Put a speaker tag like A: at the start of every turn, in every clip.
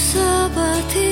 A: 舍不得。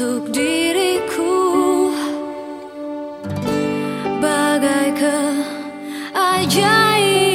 A: untuk diriku. Bagai keajaiban